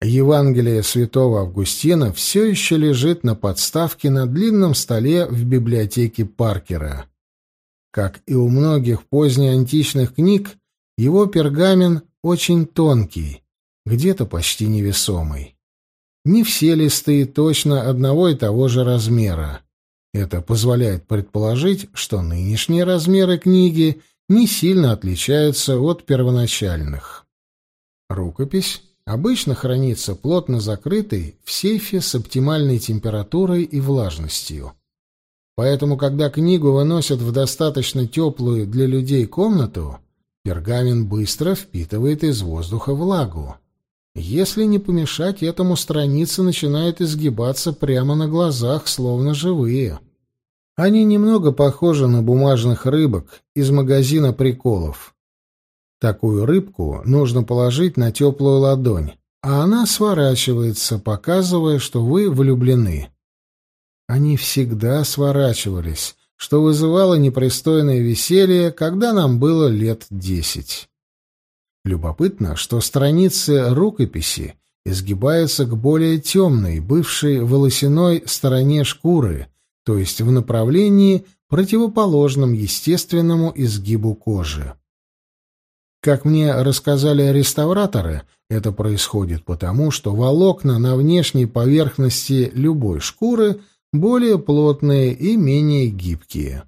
Евангелие святого Августина все еще лежит на подставке на длинном столе в библиотеке Паркера. Как и у многих позднеантичных книг, его пергамен очень тонкий, где-то почти невесомый. Не все листы точно одного и того же размера. Это позволяет предположить, что нынешние размеры книги не сильно отличаются от первоначальных. Рукопись обычно хранится плотно закрытой в сейфе с оптимальной температурой и влажностью. Поэтому, когда книгу выносят в достаточно теплую для людей комнату, пергамент быстро впитывает из воздуха влагу. Если не помешать этому, страницы начинают изгибаться прямо на глазах, словно живые. Они немного похожи на бумажных рыбок из магазина приколов. Такую рыбку нужно положить на теплую ладонь, а она сворачивается, показывая, что вы влюблены. Они всегда сворачивались, что вызывало непристойное веселье, когда нам было лет десять. Любопытно, что страницы рукописи изгибаются к более темной, бывшей волосяной стороне шкуры, то есть в направлении, противоположном естественному изгибу кожи. Как мне рассказали реставраторы, это происходит потому, что волокна на внешней поверхности любой шкуры более плотные и менее гибкие.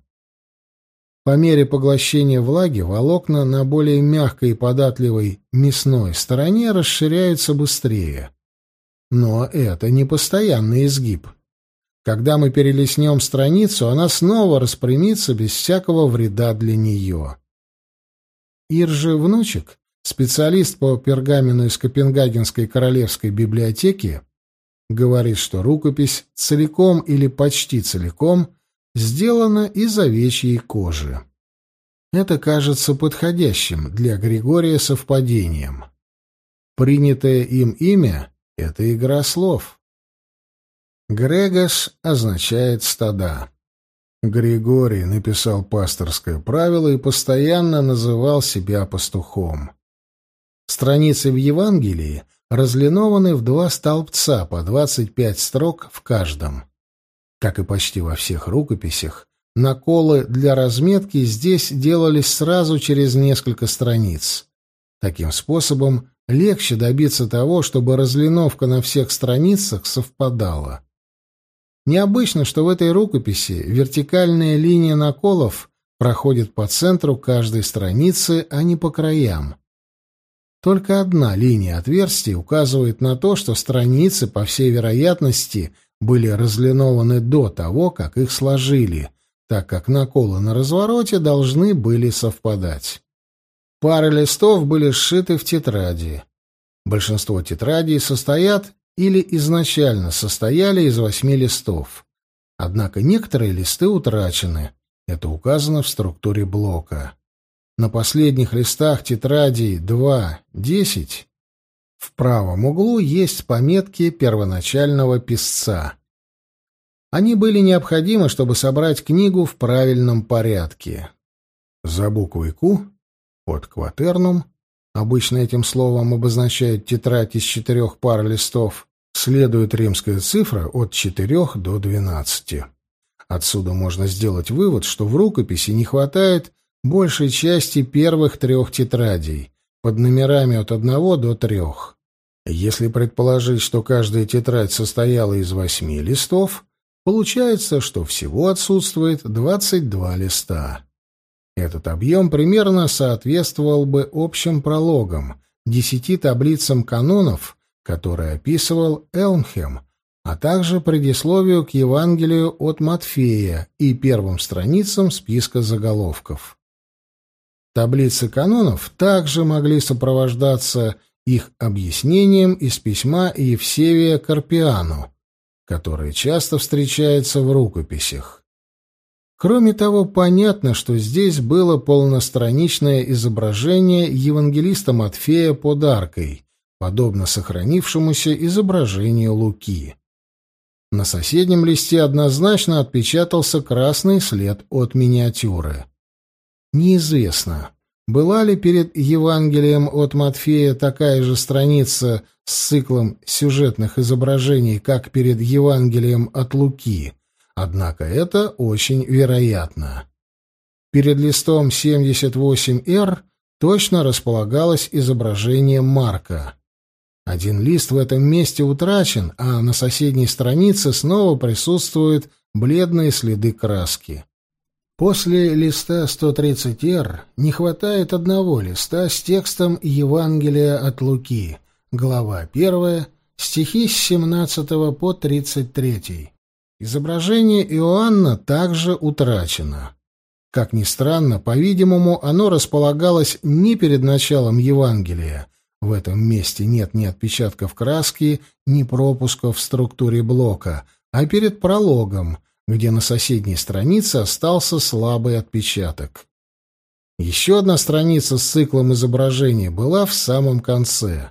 По мере поглощения влаги волокна на более мягкой и податливой мясной стороне расширяются быстрее. Но это не постоянный изгиб. Когда мы перелистнем страницу, она снова распрямится без всякого вреда для нее. Иржи Внучек, специалист по пергамену из Копенгагенской королевской библиотеки, говорит, что рукопись целиком или почти целиком сделана из овечьей кожи. Это кажется подходящим для Григория совпадением. Принятое им имя — это игра слов. Грегос означает «стада». Григорий написал пасторское правило и постоянно называл себя пастухом. Страницы в Евангелии разлинованы в два столбца по 25 строк в каждом. Как и почти во всех рукописях, наколы для разметки здесь делались сразу через несколько страниц. Таким способом легче добиться того, чтобы разлиновка на всех страницах совпадала. Необычно, что в этой рукописи вертикальная линия наколов проходит по центру каждой страницы, а не по краям. Только одна линия отверстий указывает на то, что страницы, по всей вероятности, были разлинованы до того, как их сложили, так как наколы на развороте должны были совпадать. Пары листов были сшиты в тетради. Большинство тетрадей состоят или изначально состояли из восьми листов. Однако некоторые листы утрачены. Это указано в структуре блока. На последних листах тетрадей 2.10 в правом углу есть пометки первоначального писца. Они были необходимы, чтобы собрать книгу в правильном порядке. За буквой «Q» под «Кватернум» обычно этим словом обозначают тетрадь из четырех пар листов, следует римская цифра от 4 до 12. Отсюда можно сделать вывод, что в рукописи не хватает большей части первых трех тетрадей, под номерами от 1 до 3. Если предположить, что каждая тетрадь состояла из восьми листов, получается, что всего отсутствует 22 листа. Этот объем примерно соответствовал бы общим прологам, десяти таблицам канонов, который описывал Элмхем, а также предисловию к Евангелию от Матфея и первым страницам списка заголовков. Таблицы канонов также могли сопровождаться их объяснением из письма Евсевия Карпиану, которое часто встречается в рукописях. Кроме того, понятно, что здесь было полностраничное изображение евангелиста Матфея под аркой, подобно сохранившемуся изображению Луки. На соседнем листе однозначно отпечатался красный след от миниатюры. Неизвестно, была ли перед Евангелием от Матфея такая же страница с циклом сюжетных изображений, как перед Евангелием от Луки, однако это очень вероятно. Перед листом 78R точно располагалось изображение Марка. Один лист в этом месте утрачен, а на соседней странице снова присутствуют бледные следы краски. После листа 130-р не хватает одного листа с текстом Евангелия от Луки, глава 1, стихи с 17 по 33. Изображение Иоанна также утрачено. Как ни странно, по-видимому, оно располагалось не перед началом Евангелия. В этом месте нет ни отпечатков краски, ни пропусков в структуре блока, а перед прологом — где на соседней странице остался слабый отпечаток. Еще одна страница с циклом изображений была в самом конце.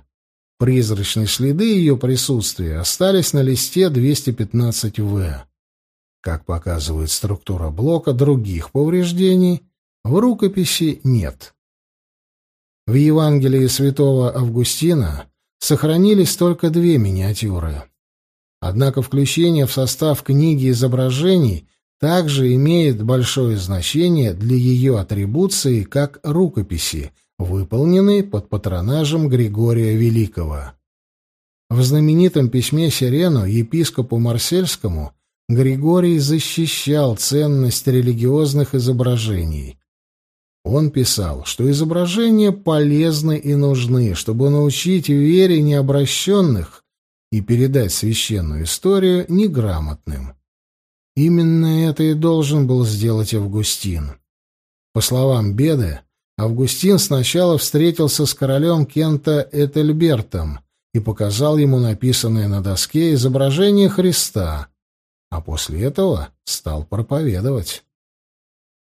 Призрачные следы ее присутствия остались на листе 215В. Как показывает структура блока, других повреждений в рукописи нет. В Евангелии святого Августина сохранились только две миниатюры. Однако включение в состав книги изображений также имеет большое значение для ее атрибуции как рукописи, выполненной под патронажем Григория Великого. В знаменитом письме Сирену епископу Марсельскому Григорий защищал ценность религиозных изображений. Он писал, что изображения полезны и нужны, чтобы научить вере необращенных и передать священную историю неграмотным. Именно это и должен был сделать Августин. По словам Беды, Августин сначала встретился с королем Кента Этельбертом и показал ему написанное на доске изображение Христа, а после этого стал проповедовать.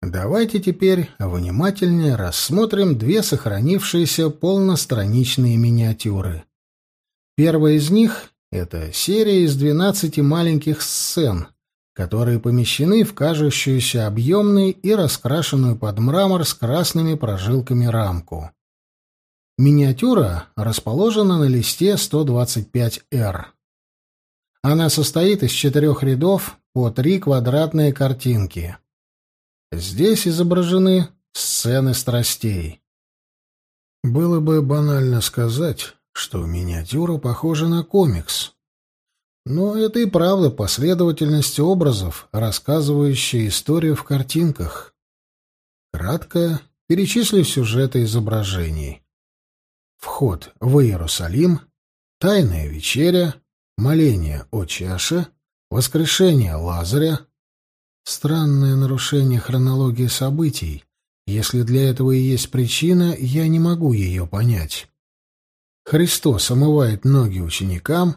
Давайте теперь внимательнее рассмотрим две сохранившиеся полностраничные миниатюры. Первая из них это серия из 12 маленьких сцен, которые помещены в кажущуюся объемной и раскрашенную под мрамор с красными прожилками рамку. Миниатюра расположена на листе 125-Р. Она состоит из четырех рядов по три квадратные картинки. Здесь изображены сцены страстей. Было бы банально сказать, что миниатюра похожа на комикс. Но это и правда последовательность образов, рассказывающая историю в картинках. Кратко перечислю сюжеты изображений. Вход в Иерусалим, Тайная вечеря, Моление о чаше, Воскрешение Лазаря. Странное нарушение хронологии событий. Если для этого и есть причина, я не могу ее понять. Христос омывает ноги ученикам,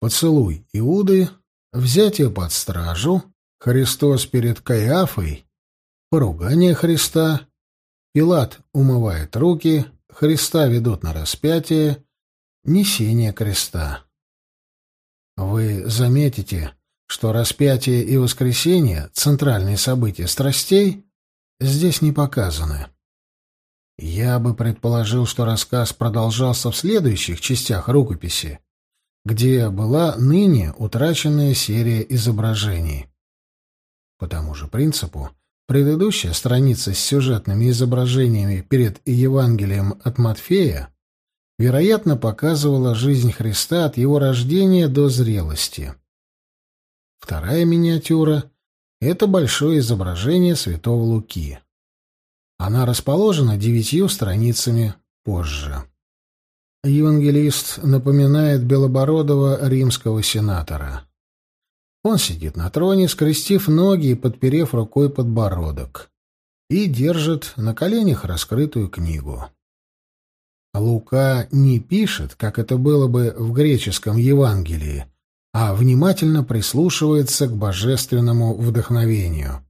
поцелуй Иуды, взятие под стражу, Христос перед Каиафой, поругание Христа, Пилат умывает руки, Христа ведут на распятие, несение креста. Вы заметите, что распятие и воскресение, центральные события страстей, здесь не показаны. Я бы предположил, что рассказ продолжался в следующих частях рукописи, где была ныне утраченная серия изображений. По тому же принципу, предыдущая страница с сюжетными изображениями перед Евангелием от Матфея вероятно, показывала жизнь Христа от его рождения до зрелости. Вторая миниатюра — это большое изображение святого Луки. Она расположена девятью страницами позже. Евангелист напоминает белобородого римского сенатора. Он сидит на троне, скрестив ноги и подперев рукой подбородок, и держит на коленях раскрытую книгу. Лука не пишет, как это было бы в греческом Евангелии, а внимательно прислушивается к божественному вдохновению.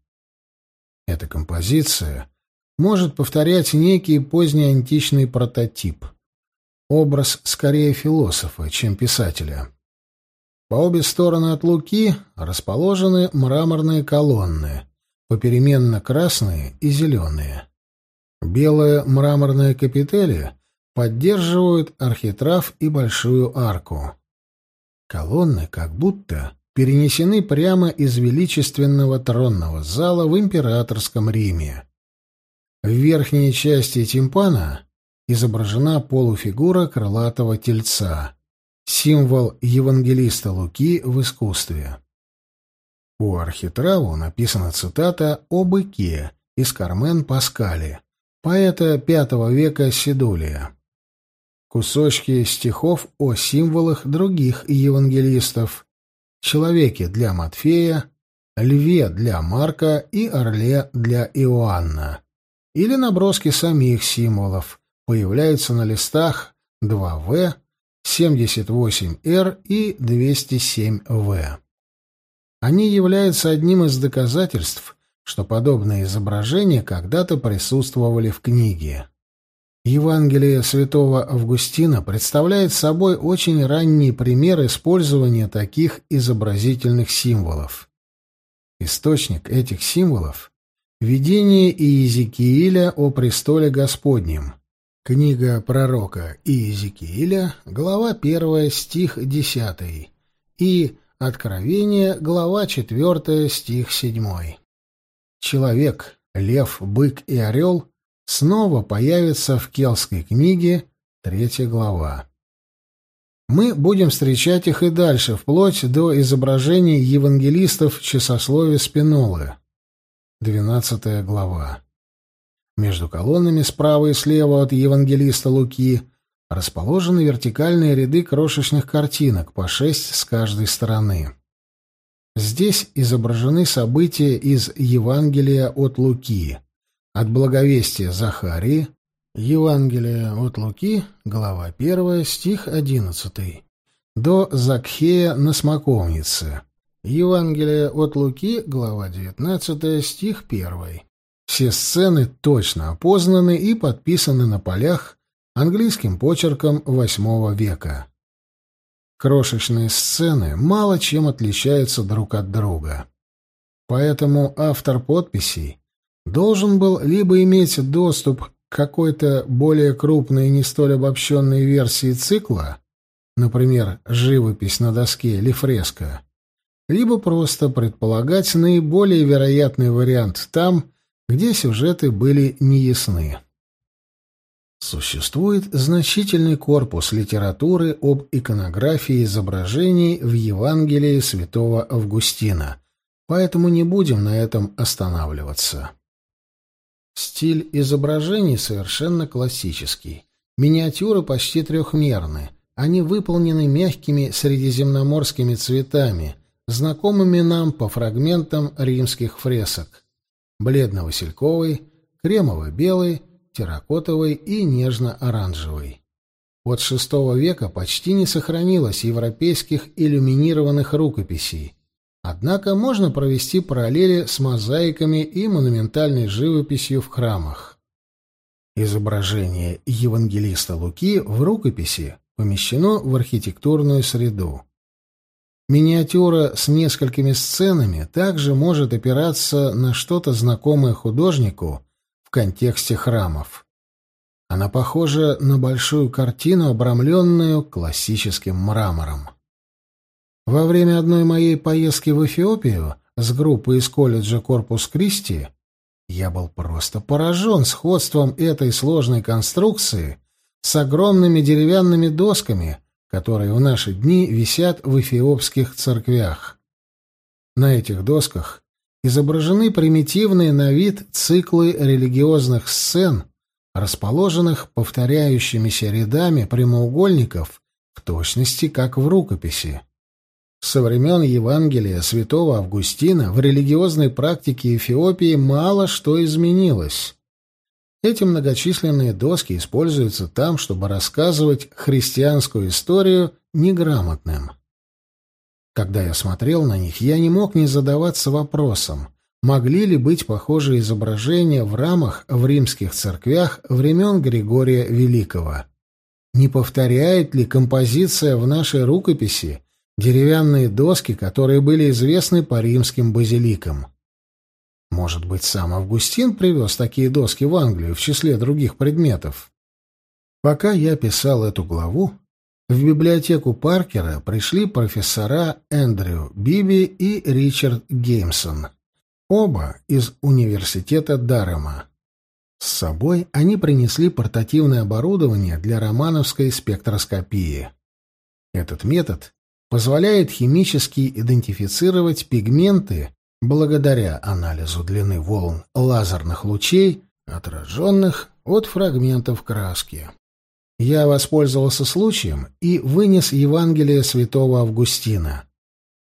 Эта композиция может повторять некий поздний античный прототип. Образ скорее философа, чем писателя. По обе стороны от Луки расположены мраморные колонны, попеременно красные и зеленые. Белые мраморные капители поддерживают архитрав и большую арку. Колонны как будто перенесены прямо из величественного тронного зала в императорском Риме. В верхней части тимпана изображена полуфигура крылатого тельца, символ евангелиста Луки в искусстве. У архитраву написана цитата о быке из Кармен Паскали, поэта V века Сидулия. Кусочки стихов о символах других евангелистов, человеке для Матфея, льве для Марка и орле для Иоанна. Или наброски самих символов появляются на листах 2В, 78Р и 207В. Они являются одним из доказательств, что подобные изображения когда-то присутствовали в книге. Евангелие святого Августина представляет собой очень ранний пример использования таких изобразительных символов. Источник этих символов — видение Иезекииля о престоле Господнем. Книга пророка Иезекииля, глава 1, стих 10, и Откровение, глава 4, стих 7. Человек, лев, бык и орел снова появятся в Келской книге, третья глава. Мы будем встречать их и дальше, вплоть до изображений евангелистов часословия Спинолы, двенадцатая глава. Между колоннами справа и слева от евангелиста Луки – расположены вертикальные ряды крошечных картинок, по шесть с каждой стороны. Здесь изображены события из Евангелия от Луки, от Благовестия Захарии, Евангелие от Луки, глава 1, стих 11, до Закхея на смоковнице, Евангелие от Луки, глава 19, стих 1. Все сцены точно опознаны и подписаны на полях английским почерком VIII века. Крошечные сцены мало чем отличаются друг от друга. Поэтому автор подписей должен был либо иметь доступ к какой-то более крупной и не столь обобщенной версии цикла, например, живопись на доске или фреска, либо просто предполагать наиболее вероятный вариант там, где сюжеты были неясны. Существует значительный корпус литературы об иконографии изображений в Евангелии святого Августина, поэтому не будем на этом останавливаться. Стиль изображений совершенно классический. Миниатюры почти трехмерны. Они выполнены мягкими средиземноморскими цветами, знакомыми нам по фрагментам римских фресок. Бледно-васильковый, кремово-белый, терракотовой и нежно-оранжевой. От VI века почти не сохранилось европейских иллюминированных рукописей, однако можно провести параллели с мозаиками и монументальной живописью в храмах. Изображение евангелиста Луки в рукописи помещено в архитектурную среду. Миниатюра с несколькими сценами также может опираться на что-то знакомое художнику в контексте храмов. Она похожа на большую картину, обрамленную классическим мрамором. Во время одной моей поездки в Эфиопию с группой из колледжа Корпус Кристи я был просто поражен сходством этой сложной конструкции с огромными деревянными досками, которые в наши дни висят в эфиопских церквях. На этих досках изображены примитивные на вид циклы религиозных сцен, расположенных повторяющимися рядами прямоугольников в точности, как в рукописи. Со времен Евангелия святого Августина в религиозной практике Эфиопии мало что изменилось. Эти многочисленные доски используются там, чтобы рассказывать христианскую историю неграмотным. Когда я смотрел на них, я не мог не задаваться вопросом, могли ли быть похожие изображения в рамах в римских церквях времен Григория Великого. Не повторяет ли композиция в нашей рукописи деревянные доски, которые были известны по римским базиликам? Может быть, сам Августин привез такие доски в Англию в числе других предметов. Пока я писал эту главу, в библиотеку Паркера пришли профессора Эндрю Биби и Ричард Геймсон, оба из университета Дарема. С собой они принесли портативное оборудование для романовской спектроскопии. Этот метод позволяет химически идентифицировать пигменты благодаря анализу длины волн лазерных лучей, отраженных от фрагментов краски. Я воспользовался случаем и вынес Евангелие святого Августина.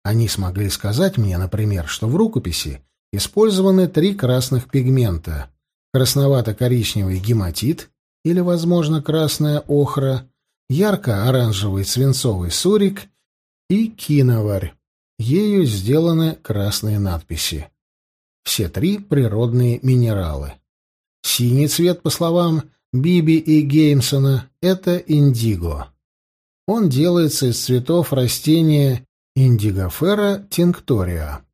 Они смогли сказать мне, например, что в рукописи использованы три красных пигмента — красновато-коричневый гематит или, возможно, красная охра, ярко-оранжевый свинцовый сурик и киноварь. Ею сделаны красные надписи. Все три природные минералы. Синий цвет, по словам Биби и Геймсона — это индиго. Он делается из цветов растения индигофера тинктория,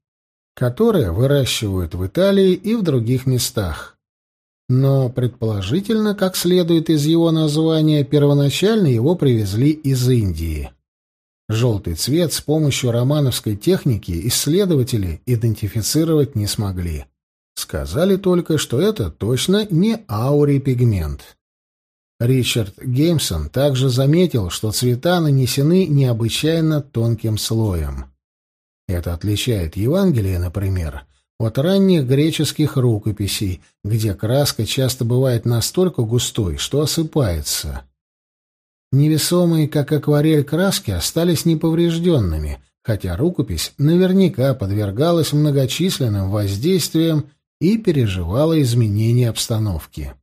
которое выращивают в Италии и в других местах. Но, предположительно, как следует из его названия, первоначально его привезли из Индии. Желтый цвет с помощью романовской техники исследователи идентифицировать не смогли. Сказали только, что это точно не аурий-пигмент. Ричард Геймсон также заметил, что цвета нанесены необычайно тонким слоем. Это отличает Евангелие, например, от ранних греческих рукописей, где краска часто бывает настолько густой, что осыпается. Невесомые, как акварель, краски остались неповрежденными, хотя рукопись наверняка подвергалась многочисленным воздействиям и переживала изменения обстановки.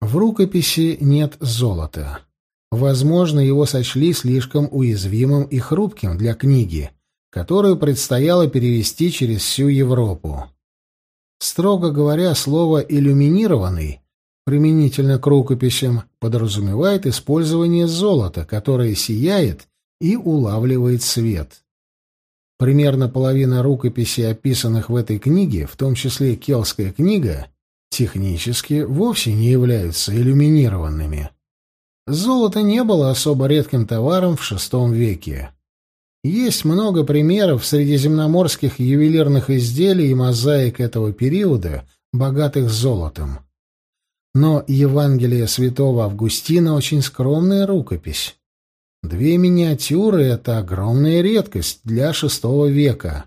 В рукописи нет золота. Возможно, его сочли слишком уязвимым и хрупким для книги, которую предстояло перевести через всю Европу. Строго говоря, слово «иллюминированный» применительно к рукописям подразумевает использование золота, которое сияет и улавливает свет. Примерно половина рукописей, описанных в этой книге, в том числе Келская книга, технически вовсе не являются иллюминированными. Золото не было особо редким товаром в VI веке. Есть много примеров средиземноморских ювелирных изделий и мозаик этого периода, богатых золотом. Но Евангелие святого Августина очень скромная рукопись. Две миниатюры — это огромная редкость для VI века.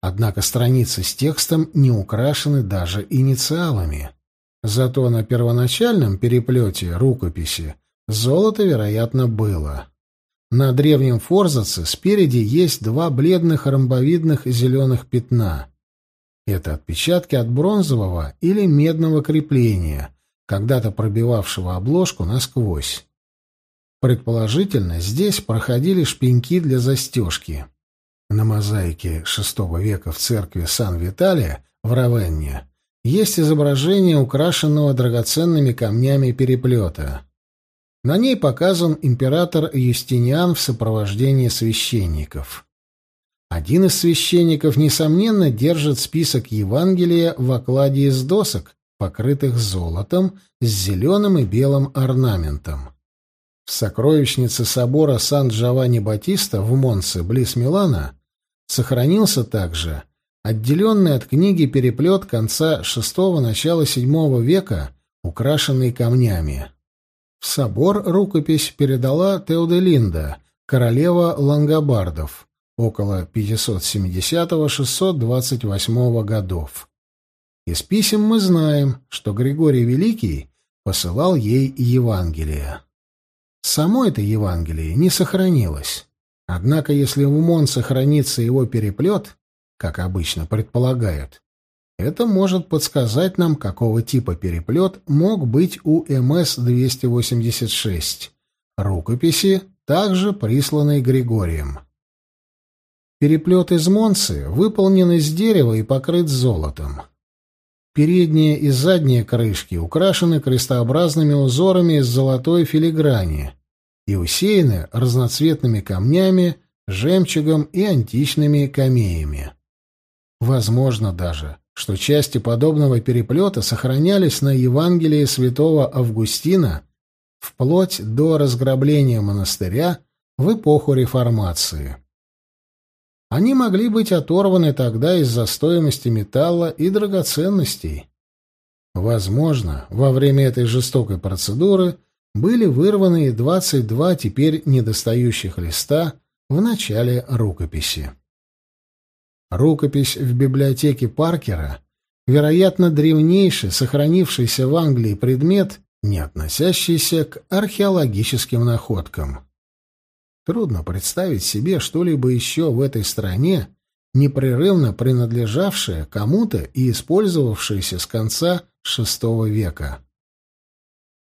Однако страницы с текстом не украшены даже инициалами. Зато на первоначальном переплете рукописи золото, вероятно, было. На древнем форзаце спереди есть два бледных ромбовидных зеленых пятна. Это отпечатки от бронзового или медного крепления, когда-то пробивавшего обложку насквозь. Предположительно, здесь проходили шпеньки для застежки. На мозаике VI века в церкви Сан-Виталия в Равенне есть изображение украшенного драгоценными камнями переплета. На ней показан император Юстиниан в сопровождении священников. Один из священников, несомненно, держит список Евангелия в окладе из досок, покрытых золотом с зеленым и белым орнаментом. В сокровищнице собора Сан-Джованни-Батиста в Монце, близ Милана, сохранился также отделенный от книги переплет конца VI – начала VII века, украшенный камнями. В собор рукопись передала Теоделинда, королева Лангобардов, около 570-628 годов. Из писем мы знаем, что Григорий Великий посылал ей Евангелие. Само это Евангелие не сохранилось. Однако, если в Мон сохранится его переплет, как обычно предполагают, это может подсказать нам, какого типа переплет мог быть у МС-286, рукописи, также присланной Григорием. Переплет из Монцы выполнен из дерева и покрыт золотом. Передние и задние крышки украшены крестообразными узорами из золотой филиграни и усеяны разноцветными камнями, жемчугом и античными камеями. Возможно даже, что части подобного переплета сохранялись на Евангелии святого Августина вплоть до разграбления монастыря в эпоху Реформации. Они могли быть оторваны тогда из-за стоимости металла и драгоценностей. Возможно, во время этой жестокой процедуры были вырваны и 22 теперь недостающих листа в начале рукописи. Рукопись в библиотеке Паркера, вероятно, древнейший сохранившийся в Англии предмет, не относящийся к археологическим находкам. Трудно представить себе что-либо еще в этой стране, непрерывно принадлежавшее кому-то и использовавшееся с конца VI века.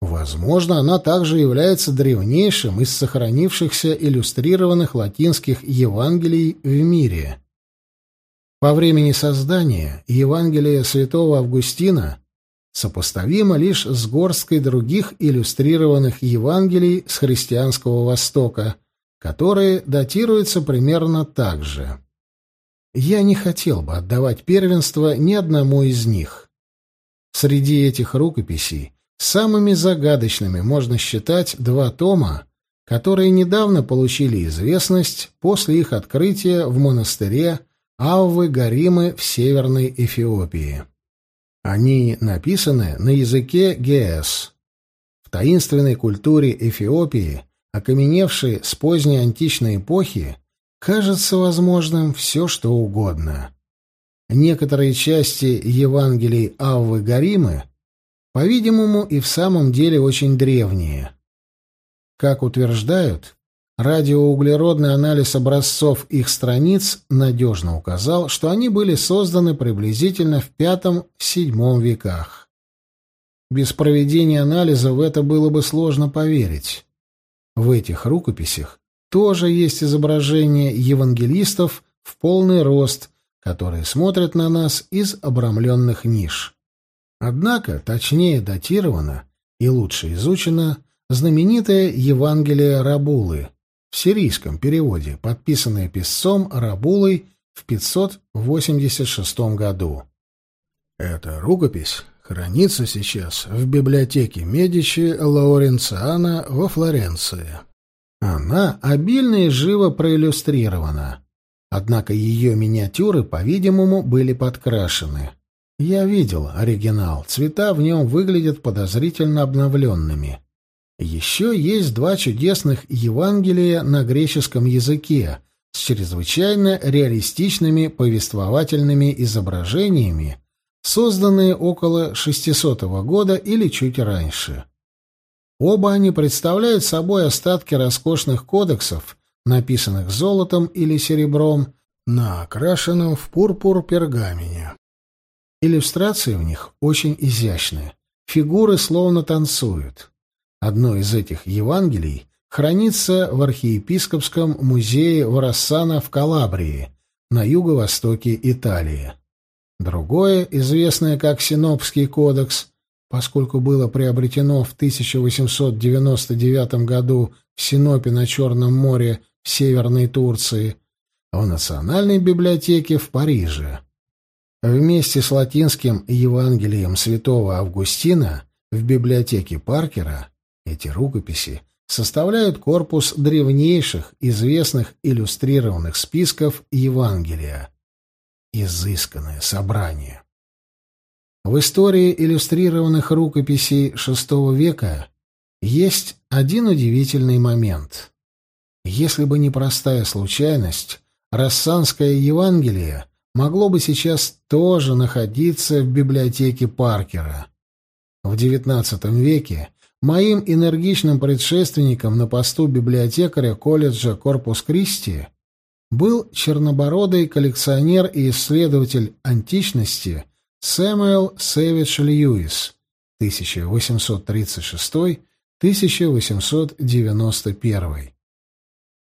Возможно, она также является древнейшим из сохранившихся иллюстрированных латинских Евангелий в мире. По времени создания Евангелие святого Августина сопоставимо лишь с горсткой других иллюстрированных Евангелий с христианского Востока, которые датируются примерно так же. Я не хотел бы отдавать первенство ни одному из них. Среди этих рукописей самыми загадочными можно считать два тома, которые недавно получили известность после их открытия в монастыре Аввы Гаримы в Северной Эфиопии. Они написаны на языке геэс. В таинственной культуре Эфиопии окаменевшей с поздней античной эпохи, кажется возможным все, что угодно. Некоторые части Евангелий Аввы Гаримы, по-видимому, и в самом деле очень древние. Как утверждают, радиоуглеродный анализ образцов их страниц надежно указал, что они были созданы приблизительно в V-VII веках. Без проведения анализа в это было бы сложно поверить. В этих рукописях тоже есть изображения евангелистов в полный рост, которые смотрят на нас из обрамленных ниш. Однако точнее датировано и лучше изучено знаменитое Евангелие Рабулы в сирийском переводе, подписанное писцом Рабулой в 586 году. Эта рукопись хранится сейчас в библиотеке Медичи Лауренциана во Флоренции. Она обильно и живо проиллюстрирована. Однако ее миниатюры, по-видимому, были подкрашены. Я видел оригинал, цвета в нем выглядят подозрительно обновленными. Еще есть два чудесных Евангелия на греческом языке с чрезвычайно реалистичными повествовательными изображениями, созданные около 600 года или чуть раньше. Оба они представляют собой остатки роскошных кодексов, написанных золотом или серебром, на окрашенном в пурпур пергамене. Иллюстрации в них очень изящные, фигуры словно танцуют. Одно из этих Евангелий хранится в архиепископском музее Варассана в Калабрии, на юго-востоке Италии. Другое, известное как Синопский кодекс, поскольку было приобретено в 1899 году в Синопе на Черном море в Северной Турции, в Национальной библиотеке в Париже. Вместе с латинским Евангелием святого Августина в библиотеке Паркера эти рукописи составляют корпус древнейших известных иллюстрированных списков Евангелия – изысканное собрание. В истории иллюстрированных рукописей VI века есть один удивительный момент. Если бы не простая случайность, Рассанское Евангелие могло бы сейчас тоже находиться в библиотеке Паркера. В XIX веке моим энергичным предшественником на посту библиотекаря колледжа Корпус Кристи был чернобородый коллекционер и исследователь античности Сэмюэл Сэвидж Льюис 1836-1891.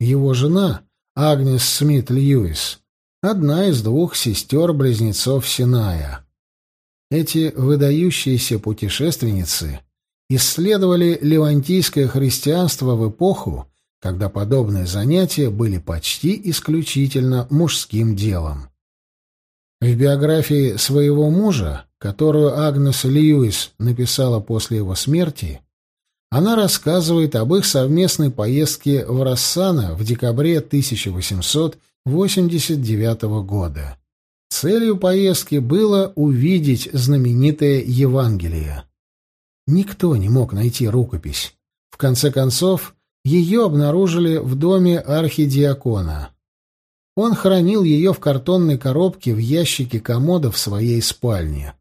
Его жена Агнес Смит Льюис одна из двух сестер-близнецов Синая. Эти выдающиеся путешественницы исследовали левантийское христианство в эпоху, когда подобные занятия были почти исключительно мужским делом. В биографии своего мужа, которую Агнес Льюис написала после его смерти, она рассказывает об их совместной поездке в Рассана в декабре 1889 года. Целью поездки было увидеть знаменитое Евангелие. Никто не мог найти рукопись. В конце концов, ее обнаружили в доме архидиакона. Он хранил ее в картонной коробке в ящике комода в своей спальне.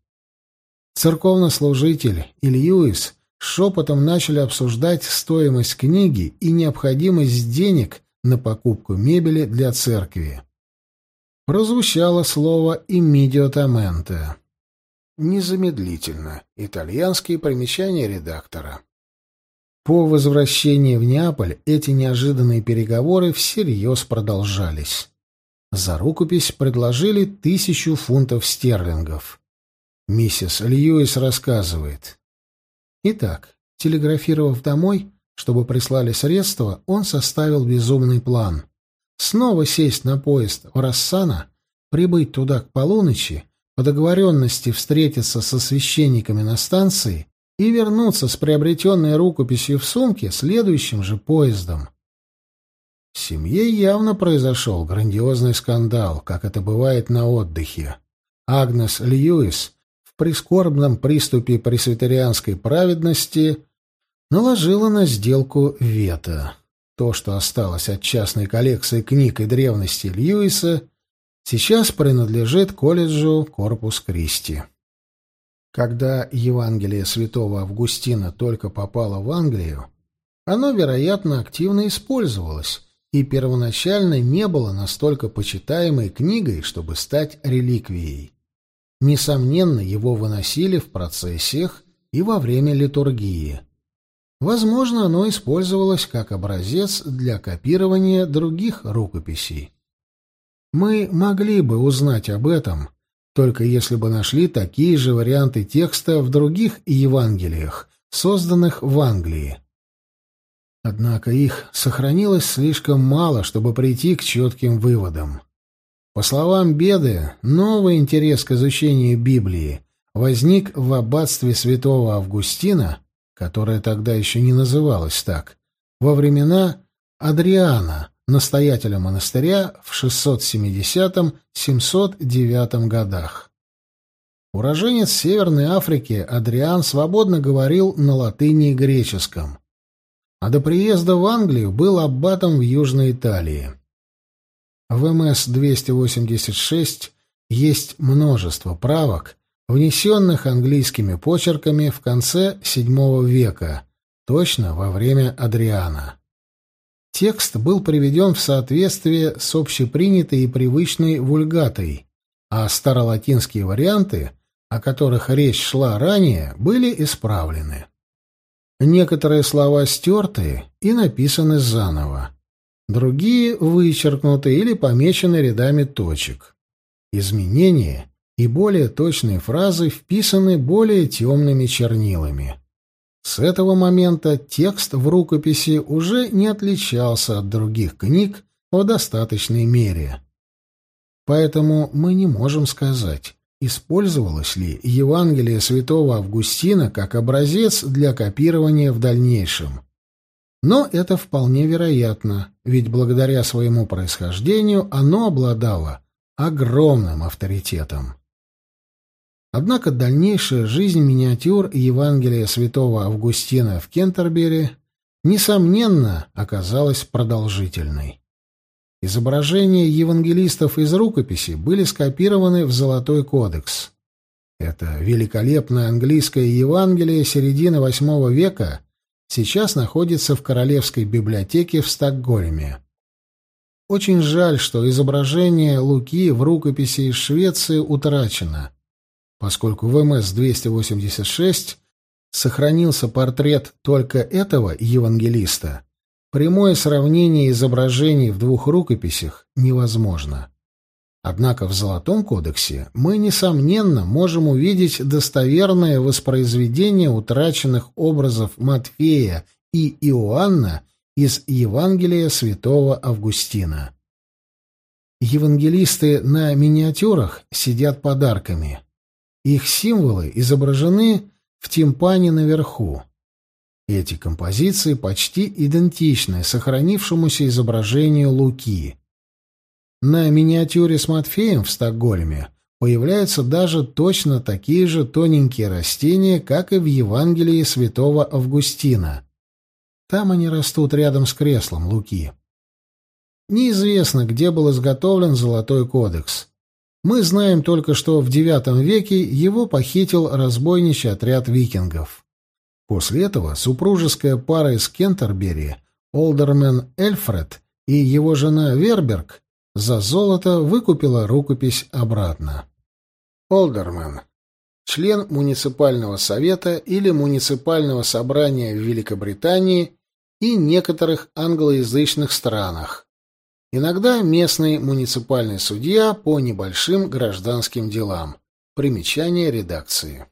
Церковнослужитель и Льюис шепотом начали обсуждать стоимость книги и необходимость денег на покупку мебели для церкви. Прозвучало слово «иммедиатаменте». Незамедлительно. Итальянские примечания редактора. По возвращении в Неаполь эти неожиданные переговоры всерьез продолжались. За рукопись предложили тысячу фунтов стерлингов. Миссис Льюис рассказывает. Итак, телеграфировав домой, чтобы прислали средства, он составил безумный план. Снова сесть на поезд в Рассана, прибыть туда к полуночи, по договоренности встретиться со священниками на станции и вернуться с приобретенной рукописью в сумке следующим же поездом. В семье явно произошел грандиозный скандал, как это бывает на отдыхе. Агнес Льюис в прискорбном приступе пресвитерианской праведности наложила на сделку вето. То, что осталось от частной коллекции книг и древности Льюиса, сейчас принадлежит колледжу Корпус Кристи. Когда Евангелие святого Августина только попало в Англию, оно, вероятно, активно использовалось и первоначально не было настолько почитаемой книгой, чтобы стать реликвией. Несомненно, его выносили в процессиях и во время литургии. Возможно, оно использовалось как образец для копирования других рукописей. Мы могли бы узнать об этом, только если бы нашли такие же варианты текста в других Евангелиях, созданных в Англии. Однако их сохранилось слишком мало, чтобы прийти к четким выводам. По словам Беды, новый интерес к изучению Библии возник в аббатстве святого Августина, которое тогда еще не называлось так, во времена Адриана, настоятеля монастыря в 670-709 годах. Уроженец Северной Африки Адриан свободно говорил на латыни и греческом, а до приезда в Англию был аббатом в Южной Италии. В МС-286 есть множество правок, внесенных английскими почерками в конце VII века, точно во время Адриана. Текст был приведен в соответствие с общепринятой и привычной вульгатой, а старолатинские варианты, о которых речь шла ранее, были исправлены. Некоторые слова стерты и написаны заново. Другие вычеркнуты или помечены рядами точек. Изменения и более точные фразы вписаны более темными чернилами. С этого момента текст в рукописи уже не отличался от других книг в достаточной мере. Поэтому мы не можем сказать, использовалось ли Евангелие святого Августина как образец для копирования в дальнейшем. Но это вполне вероятно, ведь благодаря своему происхождению оно обладало огромным авторитетом. Однако дальнейшая жизнь миниатюр Евангелия святого Августина в Кентербери, несомненно, оказалась продолжительной. Изображения евангелистов из рукописи были скопированы в Золотой кодекс. Это великолепное английское Евангелие середины VIII века сейчас находится в Королевской библиотеке в Стокгольме. Очень жаль, что изображение Луки в рукописи из Швеции утрачено – поскольку в МС-286 сохранился портрет только этого евангелиста, прямое сравнение изображений в двух рукописях невозможно. Однако в Золотом кодексе мы, несомненно, можем увидеть достоверное воспроизведение утраченных образов Матфея и Иоанна из Евангелия святого Августина. Евангелисты на миниатюрах сидят подарками. Их символы изображены в тимпане наверху. Эти композиции почти идентичны сохранившемуся изображению Луки. На миниатюре с Матфеем в Стокгольме появляются даже точно такие же тоненькие растения, как и в Евангелии святого Августина. Там они растут рядом с креслом Луки. Неизвестно, где был изготовлен Золотой кодекс. Мы знаем только, что в IX веке его похитил разбойничий отряд викингов. После этого супружеская пара из Кентербери, Олдермен Эльфред и его жена Верберг, за золото выкупила рукопись обратно. Олдермен. Член муниципального совета или муниципального собрания в Великобритании и некоторых англоязычных странах. Иногда местный муниципальный судья по небольшим гражданским делам. Примечание редакции.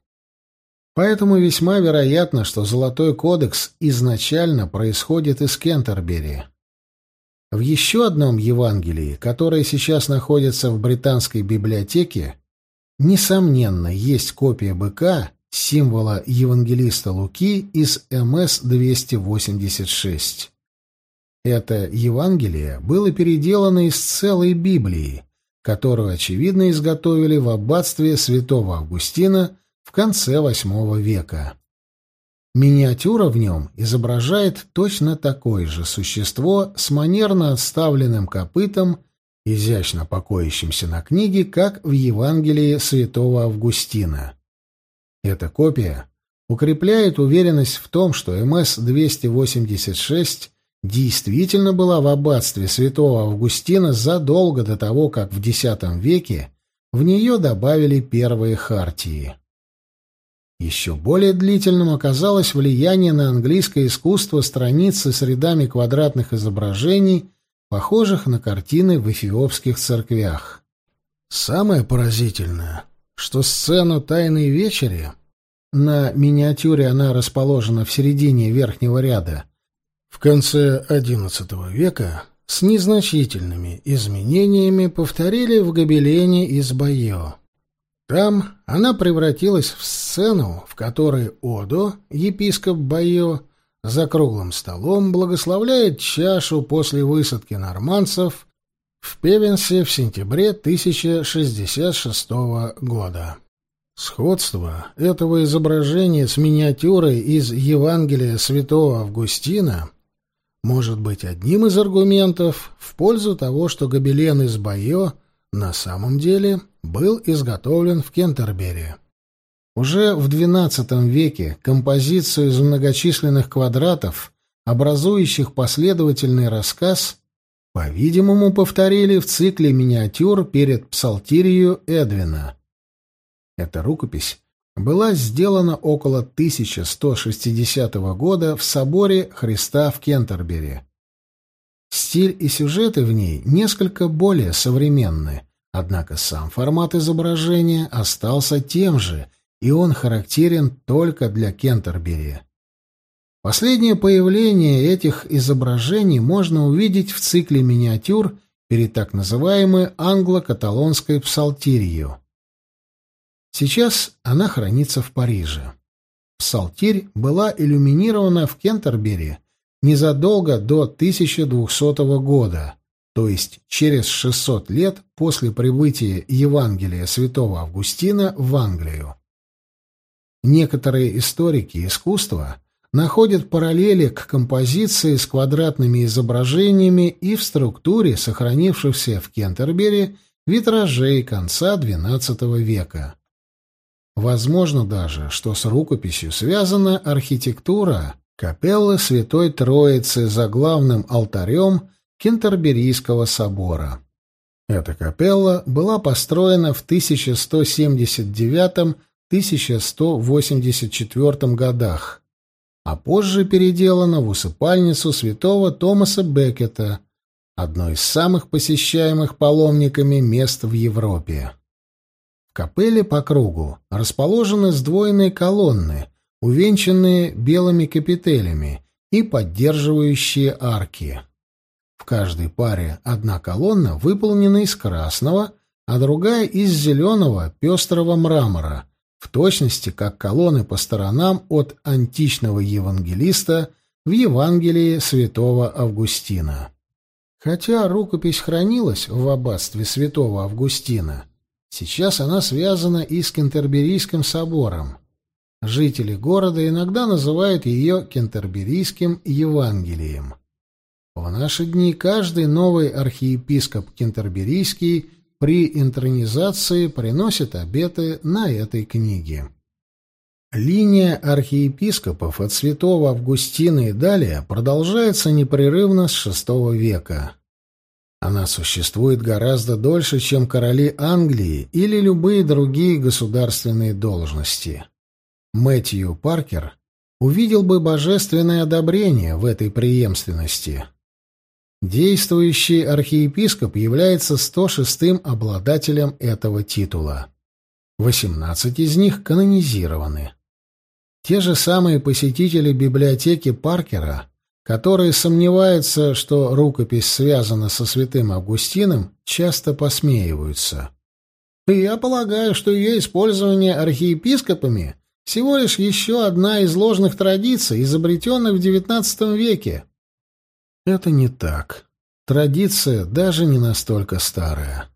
Поэтому весьма вероятно, что Золотой кодекс изначально происходит из Кентербери. В еще одном Евангелии, которое сейчас находится в британской библиотеке, несомненно, есть копия быка, символа евангелиста Луки из МС-286. Это Евангелие было переделано из целой Библии, которую, очевидно, изготовили в аббатстве святого Августина в конце VIII века. Миниатюра в нем изображает точно такое же существо с манерно отставленным копытом, изящно покоящимся на книге, как в Евангелии святого Августина. Эта копия укрепляет уверенность в том, что МС-286 действительно была в аббатстве святого Августина задолго до того, как в X веке в нее добавили первые хартии. Еще более длительным оказалось влияние на английское искусство страницы с рядами квадратных изображений, похожих на картины в эфиопских церквях. Самое поразительное, что сцену «Тайной вечери» на миниатюре она расположена в середине верхнего ряда, в конце XI века с незначительными изменениями повторили в гобелене из Байо. Там она превратилась в сцену, в которой Одо, епископ Байо, за круглым столом благословляет чашу после высадки норманцев в Певенсе в сентябре 1066 года. Сходство этого изображения с миниатюрой из Евангелия святого Августина может быть одним из аргументов в пользу того, что гобелен из Байо на самом деле был изготовлен в Кентербери. Уже в XII веке композицию из многочисленных квадратов, образующих последовательный рассказ, по-видимому, повторили в цикле миниатюр перед псалтирию Эдвина. Эта рукопись была сделана около 1160 года в соборе Христа в Кентербери. Стиль и сюжеты в ней несколько более современны, однако сам формат изображения остался тем же, и он характерен только для Кентербери. Последнее появление этих изображений можно увидеть в цикле миниатюр перед так называемой англо-каталонской псалтирью. Сейчас она хранится в Париже. Псалтирь была иллюминирована в Кентербери незадолго до 1200 года, то есть через 600 лет после прибытия Евангелия святого Августина в Англию. Некоторые историки искусства находят параллели к композиции с квадратными изображениями и в структуре сохранившихся в Кентербери витражей конца XII века. Возможно даже, что с рукописью связана архитектура капеллы Святой Троицы за главным алтарем Кентерберийского собора. Эта капелла была построена в 1179-1184 годах, а позже переделана в усыпальницу святого Томаса Беккета, одно из самых посещаемых паломниками мест в Европе капелле по кругу расположены сдвоенные колонны, увенчанные белыми капителями и поддерживающие арки. В каждой паре одна колонна выполнена из красного, а другая из зеленого пестрого мрамора, в точности как колонны по сторонам от античного евангелиста в Евангелии святого Августина. Хотя рукопись хранилась в аббатстве святого Августина, сейчас она связана и с Кентерберийским собором. Жители города иногда называют ее Кентерберийским Евангелием. В наши дни каждый новый архиепископ Кентерберийский при интронизации приносит обеты на этой книге. Линия архиепископов от святого Августина и далее продолжается непрерывно с VI века. Она существует гораздо дольше, чем короли Англии или любые другие государственные должности. Мэтью Паркер увидел бы божественное одобрение в этой преемственности. Действующий архиепископ является 106-м обладателем этого титула. 18 из них канонизированы. Те же самые посетители библиотеки Паркера, которые сомневаются, что рукопись связана со святым Августином, часто посмеиваются. «Я полагаю, что ее использование архиепископами всего лишь еще одна из ложных традиций, изобретенных в XIX веке». Это не так. Традиция даже не настолько старая.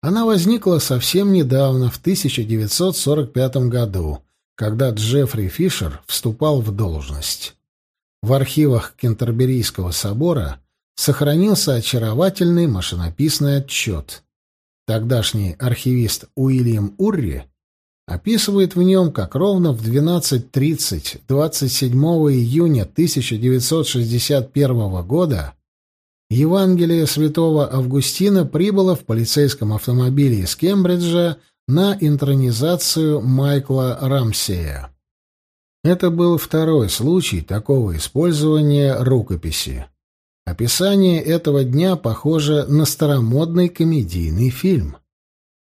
Она возникла совсем недавно, в 1945 году, когда Джеффри Фишер вступал в должность. В архивах Кентерберийского собора сохранился очаровательный машинописный отчет. Тогдашний архивист Уильям Урри описывает в нем, как ровно в 12.30 27 июня 1961 года Евангелие святого Августина прибыло в полицейском автомобиле из Кембриджа на интронизацию Майкла Рамсея. Это был второй случай такого использования рукописи. Описание этого дня похоже на старомодный комедийный фильм.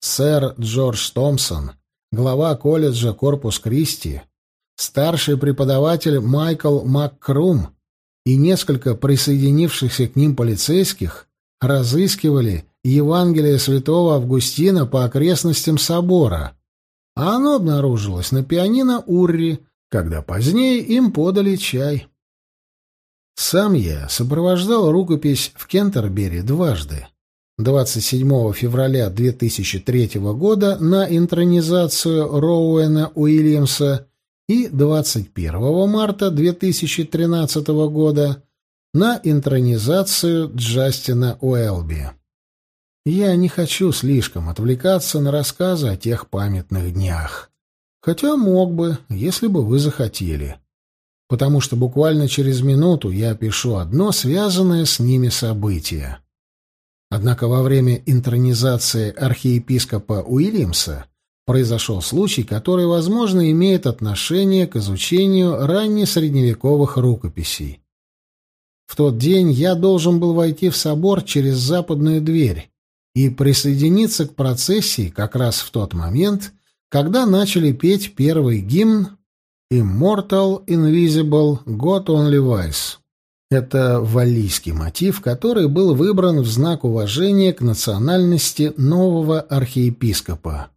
Сэр Джордж Томпсон, глава колледжа Корпус Кристи, старший преподаватель Майкл МакКрум и несколько присоединившихся к ним полицейских разыскивали Евангелие святого Августина по окрестностям собора, а оно обнаружилось на пианино Урри, когда позднее им подали чай. Сам я сопровождал рукопись в Кентербери дважды. 27 февраля 2003 года на интронизацию Роуэна Уильямса и 21 марта 2013 года на интронизацию Джастина Уэлби. Я не хочу слишком отвлекаться на рассказы о тех памятных днях. Хотя мог бы, если бы вы захотели. Потому что буквально через минуту я опишу одно связанное с ними событие. Однако во время интронизации архиепископа Уильямса произошел случай, который, возможно, имеет отношение к изучению раннесредневековых рукописей. В тот день я должен был войти в собор через западную дверь, и присоединиться к процессии как раз в тот момент, когда начали петь первый гимн «Immortal, Invisible, God Only Wise». Это валлийский мотив, который был выбран в знак уважения к национальности нового архиепископа.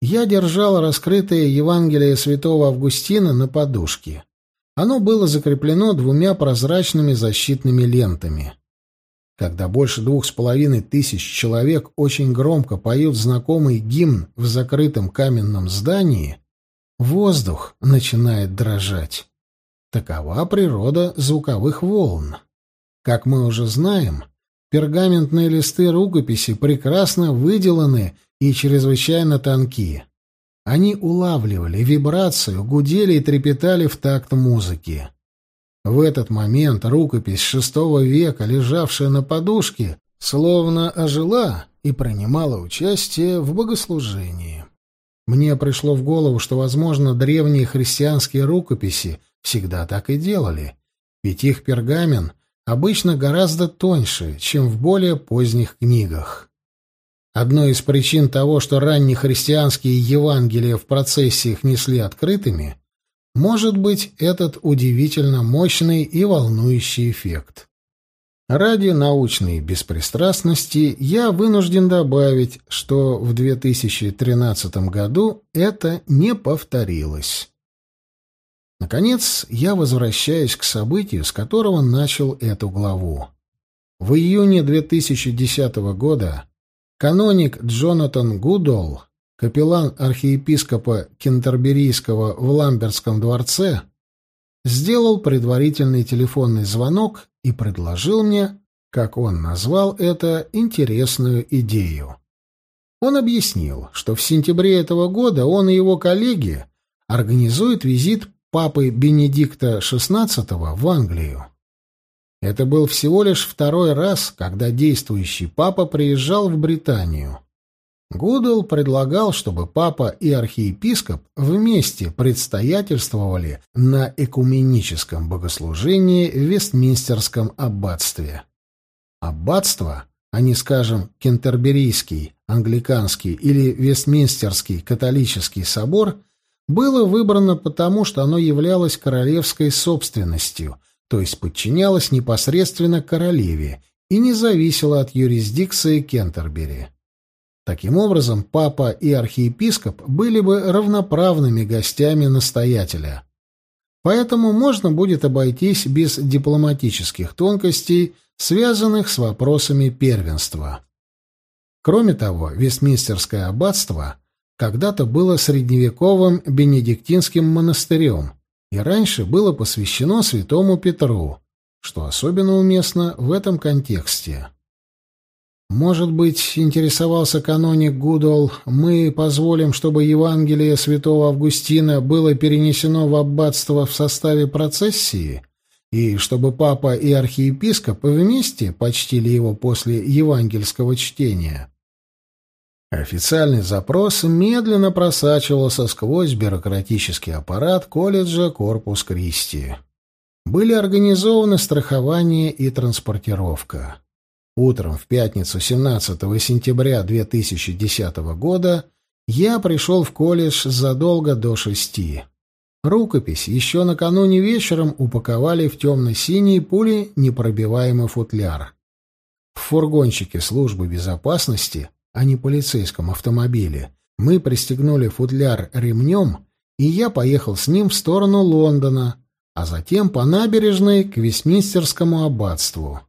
Я держал раскрытое Евангелие святого Августина на подушке. Оно было закреплено двумя прозрачными защитными лентами. Когда больше двух с половиной тысяч человек очень громко поют знакомый гимн в закрытом каменном здании, воздух начинает дрожать. Такова природа звуковых волн. Как мы уже знаем, пергаментные листы рукописи прекрасно выделаны и чрезвычайно тонкие. Они улавливали вибрацию, гудели и трепетали в такт музыки. В этот момент рукопись шестого века, лежавшая на подушке, словно ожила и принимала участие в богослужении. Мне пришло в голову, что, возможно, древние христианские рукописи всегда так и делали, ведь их пергамен обычно гораздо тоньше, чем в более поздних книгах. Одной из причин того, что ранние христианские Евангелия в процессиях несли открытыми, может быть этот удивительно мощный и волнующий эффект. Ради научной беспристрастности я вынужден добавить, что в 2013 году это не повторилось. Наконец, я возвращаюсь к событию, с которого начал эту главу. В июне 2010 года каноник Джонатан Гудолл, капеллан архиепископа Кентерберийского в Ламбертском дворце, сделал предварительный телефонный звонок и предложил мне, как он назвал это, интересную идею. Он объяснил, что в сентябре этого года он и его коллеги организуют визит папы Бенедикта XVI в Англию. Это был всего лишь второй раз, когда действующий папа приезжал в Британию. Гудл предлагал, чтобы папа и архиепископ вместе предстоятельствовали на экуменическом богослужении в Вестминстерском аббатстве. Аббатство, а не, скажем, Кентерберийский, англиканский или Вестминстерский католический собор, было выбрано потому, что оно являлось королевской собственностью, то есть подчинялось непосредственно королеве и не зависело от юрисдикции Кентербери. Таким образом, папа и архиепископ были бы равноправными гостями настоятеля. Поэтому можно будет обойтись без дипломатических тонкостей, связанных с вопросами первенства. Кроме того, Вестминстерское аббатство когда-то было средневековым бенедиктинским монастырем и раньше было посвящено святому Петру, что особенно уместно в этом контексте. Может быть, интересовался каноник Гудол, мы позволим, чтобы Евангелие святого Августина было перенесено в аббатство в составе процессии, и чтобы папа и архиепископ вместе почтили его после евангельского чтения. Официальный запрос медленно просачивался сквозь бюрократический аппарат колледжа Корпус Кристи. Были организованы страхование и транспортировка. Утром в пятницу 17 сентября 2010 года я пришел в колледж задолго до шести. Рукопись еще накануне вечером упаковали в темно-синий пули непробиваемый футляр. В фургончике службы безопасности, а не полицейском автомобиле, мы пристегнули футляр ремнем, и я поехал с ним в сторону Лондона, а затем по набережной к Вестминстерскому аббатству.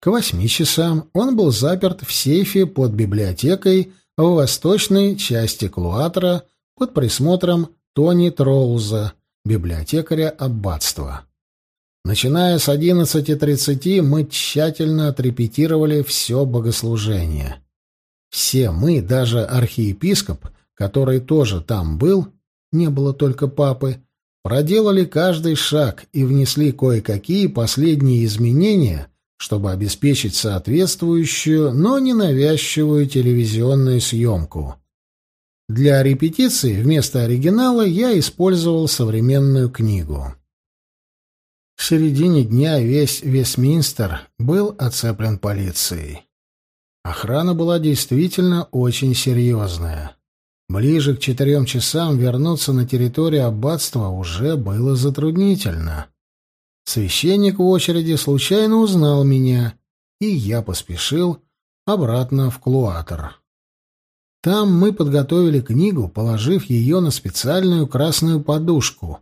К восьми часам он был заперт в сейфе под библиотекой в восточной части Клуатра под присмотром Тони Троуза, библиотекаря аббатства. Начиная с 11.30 мы тщательно отрепетировали все богослужение. Все мы, даже архиепископ, который тоже там был, не было только папы, проделали каждый шаг и внесли кое-какие последние изменения чтобы обеспечить соответствующую, но ненавязчивую телевизионную съемку. Для репетиции вместо оригинала я использовал современную книгу. В середине дня весь Вестминстер был оцеплен полицией. Охрана была действительно очень серьезная. Ближе к четырем часам вернуться на территорию аббатства уже было затруднительно. Священник в очереди случайно узнал меня, и я поспешил обратно в Клуатор. Там мы подготовили книгу, положив ее на специальную красную подушку,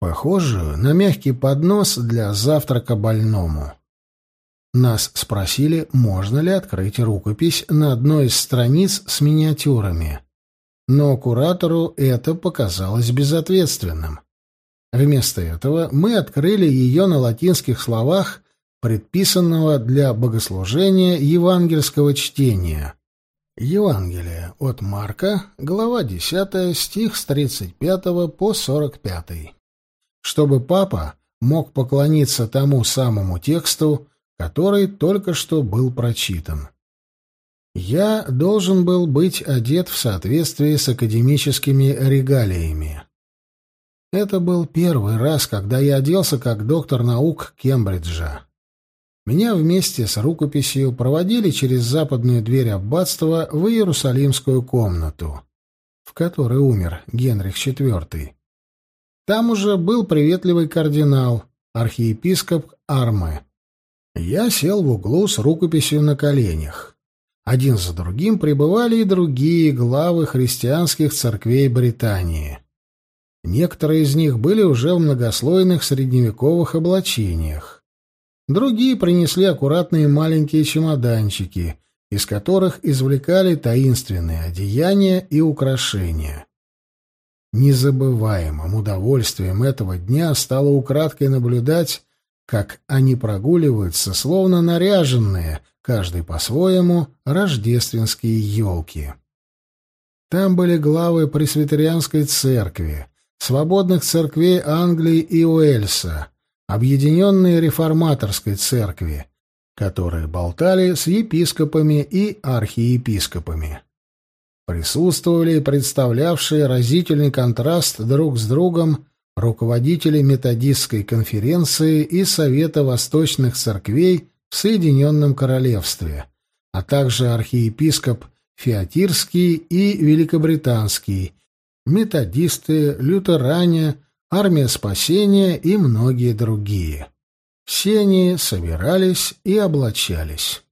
похожую на мягкий поднос для завтрака больному. Нас спросили, можно ли открыть рукопись на одной из страниц с миниатюрами. Но куратору это показалось безответственным. Вместо этого мы открыли ее на латинских словах, предписанного для богослужения евангельского чтения. Евангелие от Марка, глава 10, стих с 35 по 45. Чтобы папа мог поклониться тому самому тексту, который только что был прочитан. Я должен был быть одет в соответствии с академическими регалиями. Это был первый раз, когда я оделся как доктор наук Кембриджа. Меня вместе с рукописью проводили через западную дверь аббатства в Иерусалимскую комнату, в которой умер Генрих IV. Там уже был приветливый кардинал, архиепископ Армы. Я сел в углу с рукописью на коленях. Один за другим прибывали и другие главы христианских церквей Британии. Некоторые из них были уже в многослойных средневековых облачениях. Другие принесли аккуратные маленькие чемоданчики, из которых извлекали таинственные одеяния и украшения. Незабываемым удовольствием этого дня стало украдкой наблюдать, как они прогуливаются, словно наряженные, каждый по-своему, рождественские елки. Там были главы пресвитерианской церкви, свободных церквей Англии и Уэльса, объединенной реформаторской церкви, которые болтали с епископами и архиепископами. Присутствовали представлявшие разительный контраст друг с другом руководители методистской конференции и Совета Восточных Церквей в Соединенном Королевстве, а также архиепископ Феатирский и Великобританский, методисты, лютеране, армия спасения и многие другие. Все они собирались и облачались.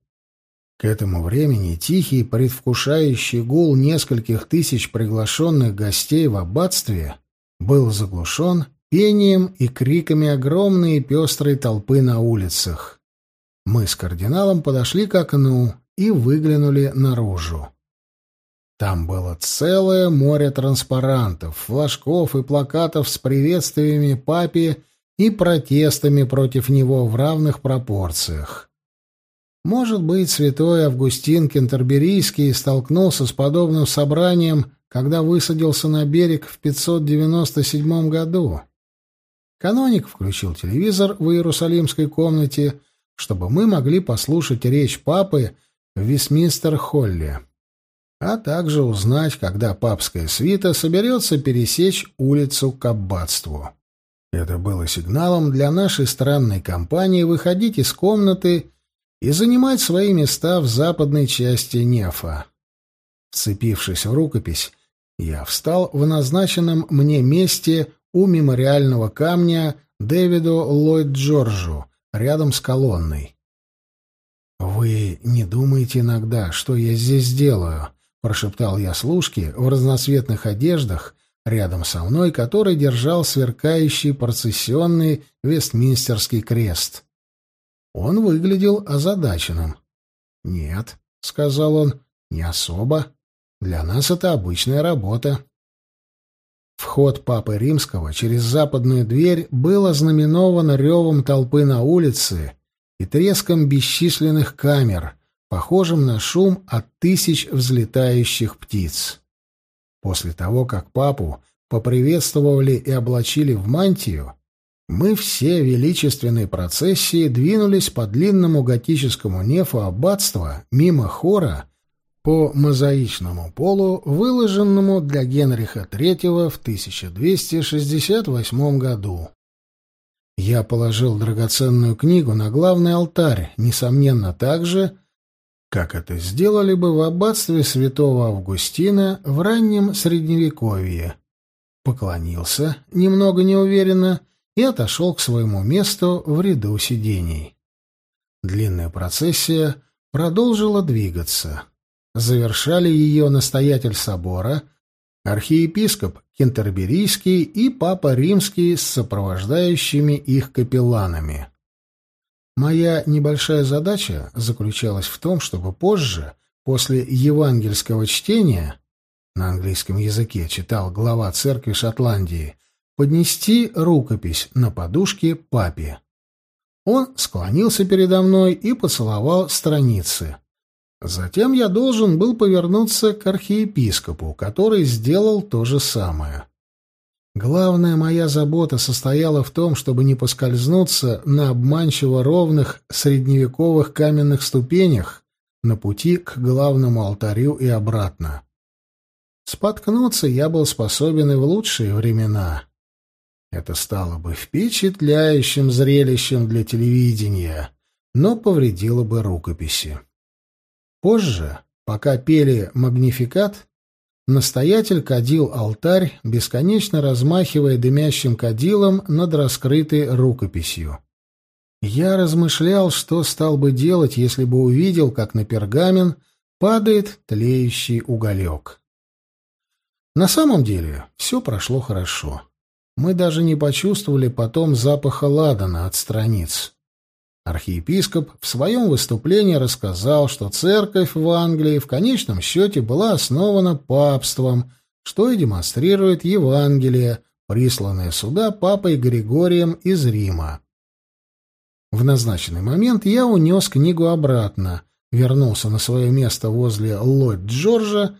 К этому времени тихий, предвкушающий гул нескольких тысяч приглашенных гостей в аббатстве был заглушен пением и криками огромной и пестрой толпы на улицах. Мы с кардиналом подошли к окну и выглянули наружу. Там было целое море транспарантов, флажков и плакатов с приветствиями папе и протестами против него в равных пропорциях. Может быть, святой Августин Кентерберийский столкнулся с подобным собранием, когда высадился на берег в 597 году. Каноник включил телевизор в Иерусалимской комнате, чтобы мы могли послушать речь папы в Вестминстер-Холле, а также узнать, когда папская свита соберется пересечь улицу к аббатству. Это было сигналом для нашей странной компании выходить из комнаты и занимать свои места в западной части Нефа. Вцепившись в рукопись, я встал в назначенном мне месте у мемориального камня Дэвиду Ллойд Джорджу, рядом с колонной. «Вы не думаете иногда, что я здесь делаю?» — прошептал я служке в разноцветных одеждах, рядом со мной, который держал сверкающий процессионный Вестминстерский крест. Он выглядел озадаченным. «Нет», — сказал он, — «не особо. Для нас это обычная работа». Вход Папы Римского через западную дверь был ознаменован ревом толпы на улице и треском бесчисленных камер, похожим на шум от тысяч взлетающих птиц. После того, как папу поприветствовали и облачили в мантию, мы все величественной процессии двинулись по длинному готическому нефу аббатства мимо хора по мозаичному полу, выложенному для Генриха III в 1268 году. Я положил драгоценную книгу на главный алтарь, несомненно, так же, как это сделали бы в аббатстве святого Августина в раннем Средневековье. Поклонился, немного неуверенно, и отошел к своему месту в ряду сидений. Длинная процессия продолжила двигаться. Завершали ее настоятель собора, архиепископ Кентерберийский и папа Римский с сопровождающими их капелланами. Моя небольшая задача заключалась в том, чтобы позже, после евангельского чтения, на английском языке читал глава церкви Шотландии, поднести рукопись на подушке папе. Он склонился передо мной и поцеловал страницы. Затем я должен был повернуться к архиепископу, который сделал то же самое. Главная моя забота состояла в том, чтобы не поскользнуться на обманчиво ровных средневековых каменных ступенях на пути к главному алтарю и обратно. Споткнуться я был способен и в лучшие времена. Это стало бы впечатляющим зрелищем для телевидения, но повредило бы рукописи. Позже, пока пели «Магнификат», настоятель кадил алтарь, бесконечно размахивая дымящим кадилом над раскрытой рукописью. Я размышлял, что стал бы делать, если бы увидел, как на пергамен падает тлеющий уголек. На самом деле все прошло хорошо. Мы даже не почувствовали потом запаха ладана от страниц. Архиепископ в своем выступлении рассказал, что церковь в Англии в конечном счете была основана папством, что и демонстрирует Евангелие, присланное сюда папой Григорием из Рима. В назначенный момент я унес книгу обратно, вернулся на свое место возле Ллойд Джорджа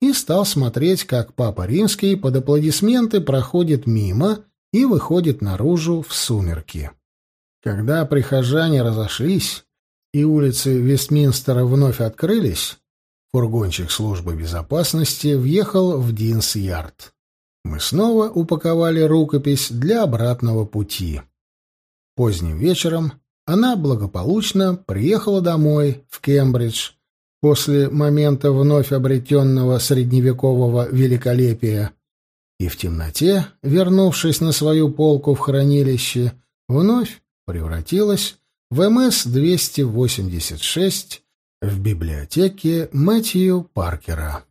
и стал смотреть, как Папа Римский под аплодисменты проходит мимо и выходит наружу в сумерки. Когда прихожане разошлись и улицы Вестминстера вновь открылись, фургончик службы безопасности въехал в Динс-Ярд. Мы снова упаковали рукопись для обратного пути. Поздним вечером она благополучно приехала домой, в Кембридж, после момента вновь обретенного средневекового великолепия, и в темноте, вернувшись на свою полку в хранилище, вновь превратилась в МС-286 в библиотеке Мэтью Паркера.